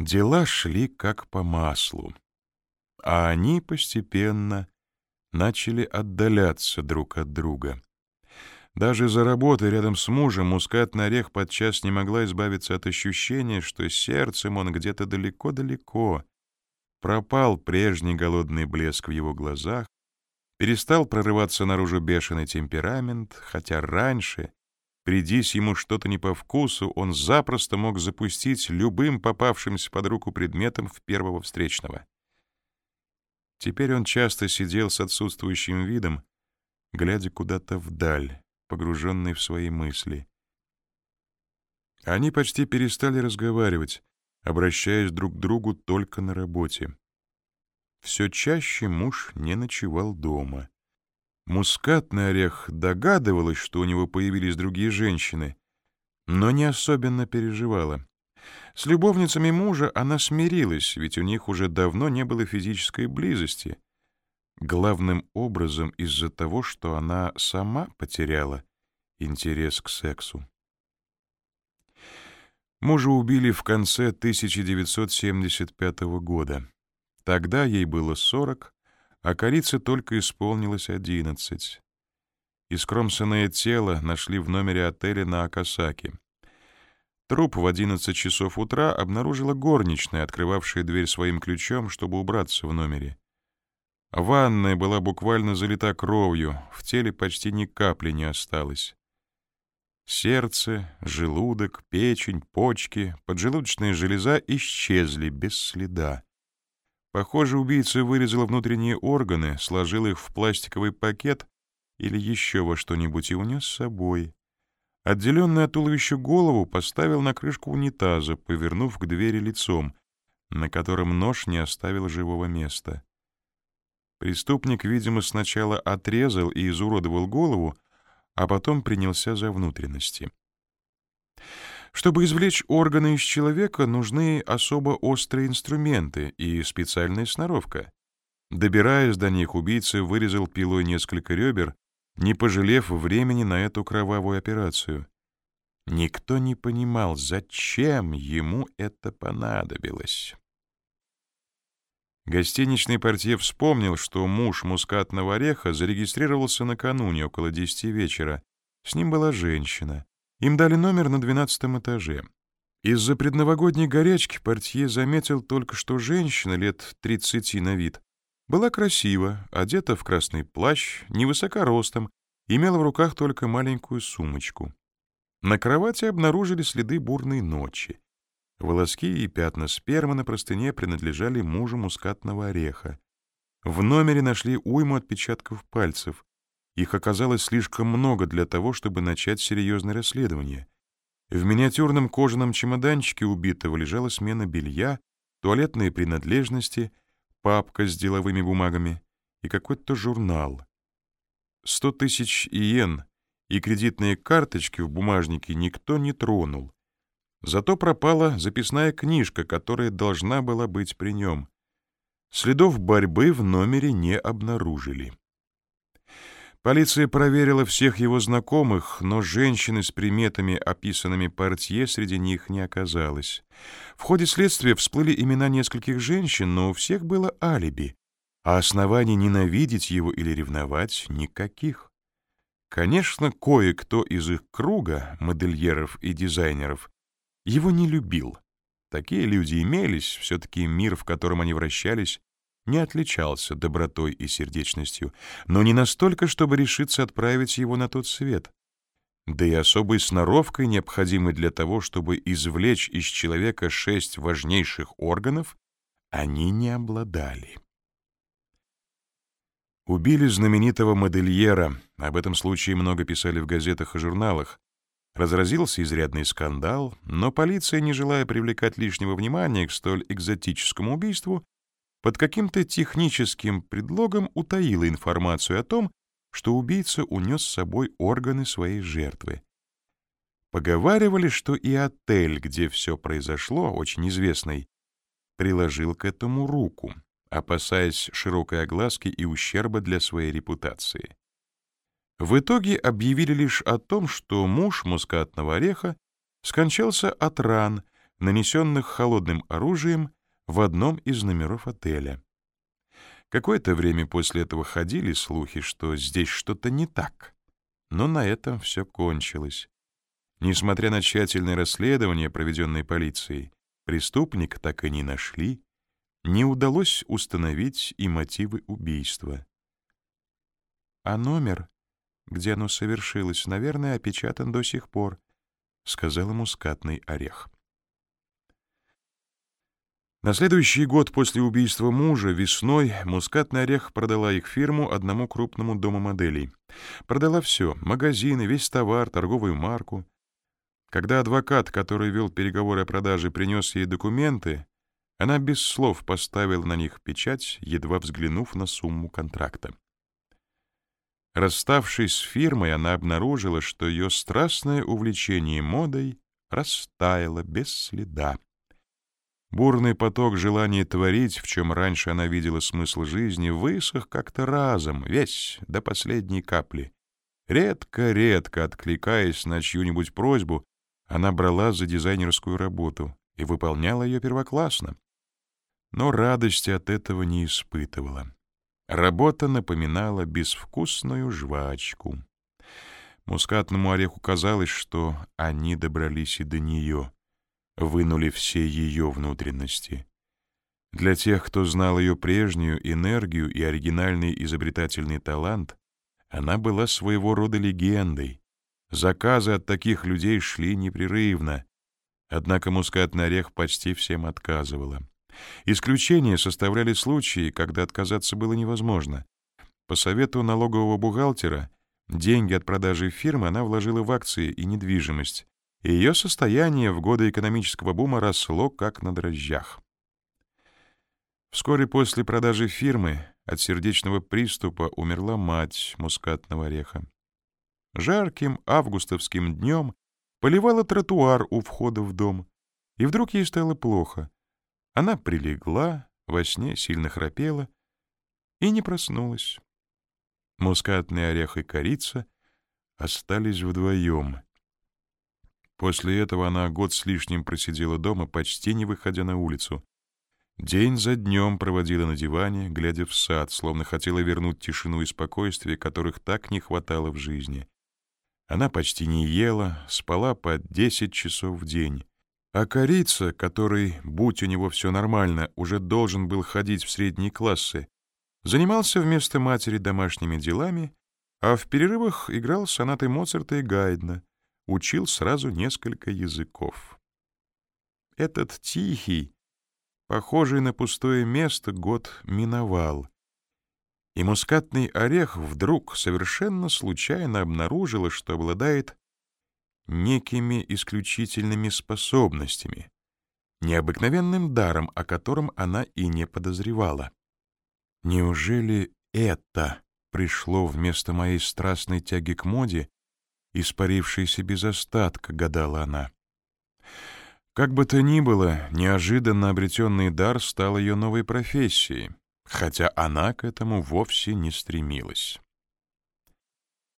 Дела шли как по маслу, а они постепенно начали отдаляться друг от друга. Даже за работой рядом с мужем мускатный орех подчас не могла избавиться от ощущения, что сердцем он где-то далеко-далеко. Пропал прежний голодный блеск в его глазах, перестал прорываться наружу бешеный темперамент, хотя раньше, придись ему что-то не по вкусу, он запросто мог запустить любым попавшимся под руку предметом в первого встречного. Теперь он часто сидел с отсутствующим видом, глядя куда-то вдаль, погруженный в свои мысли. Они почти перестали разговаривать, обращаясь друг к другу только на работе. Все чаще муж не ночевал дома. Мускатный орех догадывалась, что у него появились другие женщины, но не особенно переживала. С любовницами мужа она смирилась, ведь у них уже давно не было физической близости. Главным образом из-за того, что она сама потеряла интерес к сексу. Мужа убили в конце 1975 года. Тогда ей было 40, а корице только исполнилось 11. Искромсанное тело нашли в номере отеля на Акасаке. Труп в 11 часов утра обнаружила горничная, открывавшая дверь своим ключом, чтобы убраться в номере. Ванная была буквально залита кровью, в теле почти ни капли не осталось. Сердце, желудок, печень, почки, поджелудочная железа исчезли без следа. Похоже, убийца вырезал внутренние органы, сложил их в пластиковый пакет или еще во что-нибудь и унес с собой. Отделенную от туловища голову поставил на крышку унитаза, повернув к двери лицом, на котором нож не оставил живого места. Преступник, видимо, сначала отрезал и изуродовал голову, а потом принялся за внутренности. Чтобы извлечь органы из человека, нужны особо острые инструменты и специальная сноровка. Добираясь до них, убийца вырезал пилой несколько ребер, не пожалев времени на эту кровавую операцию. Никто не понимал, зачем ему это понадобилось. Гостиничный портье вспомнил, что муж мускатного ореха зарегистрировался накануне около десяти вечера. С ним была женщина. Им дали номер на двенадцатом этаже. Из-за предновогодней горячки портье заметил только, что женщина лет тридцати на вид была красива, одета в красный плащ, невысока ростом, имела в руках только маленькую сумочку. На кровати обнаружили следы бурной ночи. Волоски и пятна спермы на простыне принадлежали мужу мускатного ореха. В номере нашли уйму отпечатков пальцев. Их оказалось слишком много для того, чтобы начать серьезное расследование. В миниатюрном кожаном чемоданчике убитого лежала смена белья, туалетные принадлежности, папка с деловыми бумагами и какой-то журнал. Сто тысяч иен и кредитные карточки в бумажнике никто не тронул. Зато пропала записная книжка, которая должна была быть при нем. Следов борьбы в номере не обнаружили. Полиция проверила всех его знакомых, но женщины с приметами, описанными портье, среди них не оказалось. В ходе следствия всплыли имена нескольких женщин, но у всех было алиби, а оснований ненавидеть его или ревновать никаких. Конечно, кое-кто из их круга, модельеров и дизайнеров, его не любил. Такие люди имелись, все-таки мир, в котором они вращались, не отличался добротой и сердечностью, но не настолько, чтобы решиться отправить его на тот свет. Да и особой сноровкой, необходимой для того, чтобы извлечь из человека шесть важнейших органов, они не обладали. Убили знаменитого модельера, об этом случае много писали в газетах и журналах, Разразился изрядный скандал, но полиция, не желая привлекать лишнего внимания к столь экзотическому убийству, под каким-то техническим предлогом утаила информацию о том, что убийца унес с собой органы своей жертвы. Поговаривали, что и отель, где все произошло, очень известный, приложил к этому руку, опасаясь широкой огласки и ущерба для своей репутации. В итоге объявили лишь о том, что муж мускатного ореха скончался от ран, нанесенных холодным оружием в одном из номеров отеля. Какое-то время после этого ходили слухи, что здесь что-то не так, но на этом все кончилось. Несмотря на тщательное расследование, проведенное полицией, преступника так и не нашли, не удалось установить и мотивы убийства. А номер, где оно совершилось, наверное, опечатан до сих пор, — сказал ему скатный орех. На следующий год после убийства мужа весной мускатный орех продала их фирму одному крупному дому моделей. Продала все — магазины, весь товар, торговую марку. Когда адвокат, который вел переговоры о продаже, принес ей документы, она без слов поставила на них печать, едва взглянув на сумму контракта. Расставшись с фирмой, она обнаружила, что ее страстное увлечение модой растаяло без следа. Бурный поток желания творить, в чем раньше она видела смысл жизни, высох как-то разом, весь, до последней капли. Редко-редко, откликаясь на чью-нибудь просьбу, она брала за дизайнерскую работу и выполняла ее первоклассно. Но радости от этого не испытывала. Работа напоминала безвкусную жвачку. Мускатному ореху казалось, что они добрались и до нее — вынули все ее внутренности. Для тех, кто знал ее прежнюю энергию и оригинальный изобретательный талант, она была своего рода легендой. Заказы от таких людей шли непрерывно. Однако мускатный орех почти всем отказывала. Исключения составляли случаи, когда отказаться было невозможно. По совету налогового бухгалтера, деньги от продажи фирмы она вложила в акции и недвижимость, ее состояние в годы экономического бума росло как на дрожжах. Вскоре после продажи фирмы от сердечного приступа умерла мать мускатного ореха. Жарким августовским днем поливала тротуар у входа в дом, и вдруг ей стало плохо. Она прилегла, во сне сильно храпела и не проснулась. Мускатный орех и корица остались вдвоем — После этого она год с лишним просидела дома, почти не выходя на улицу. День за днем проводила на диване, глядя в сад, словно хотела вернуть тишину и спокойствие, которых так не хватало в жизни. Она почти не ела, спала по 10 часов в день. А корица, который, будь у него все нормально, уже должен был ходить в средние классы, занимался вместо матери домашними делами, а в перерывах играл сонаты Моцарта и Гайдна, учил сразу несколько языков. Этот тихий, похожий на пустое место, год миновал. И мускатный орех вдруг совершенно случайно обнаружила, что обладает некими исключительными способностями, необыкновенным даром, о котором она и не подозревала. Неужели это пришло вместо моей страстной тяги к моде испарившийся без остатка, гадала она. Как бы то ни было, неожиданно обретенный дар стал ее новой профессией, хотя она к этому вовсе не стремилась.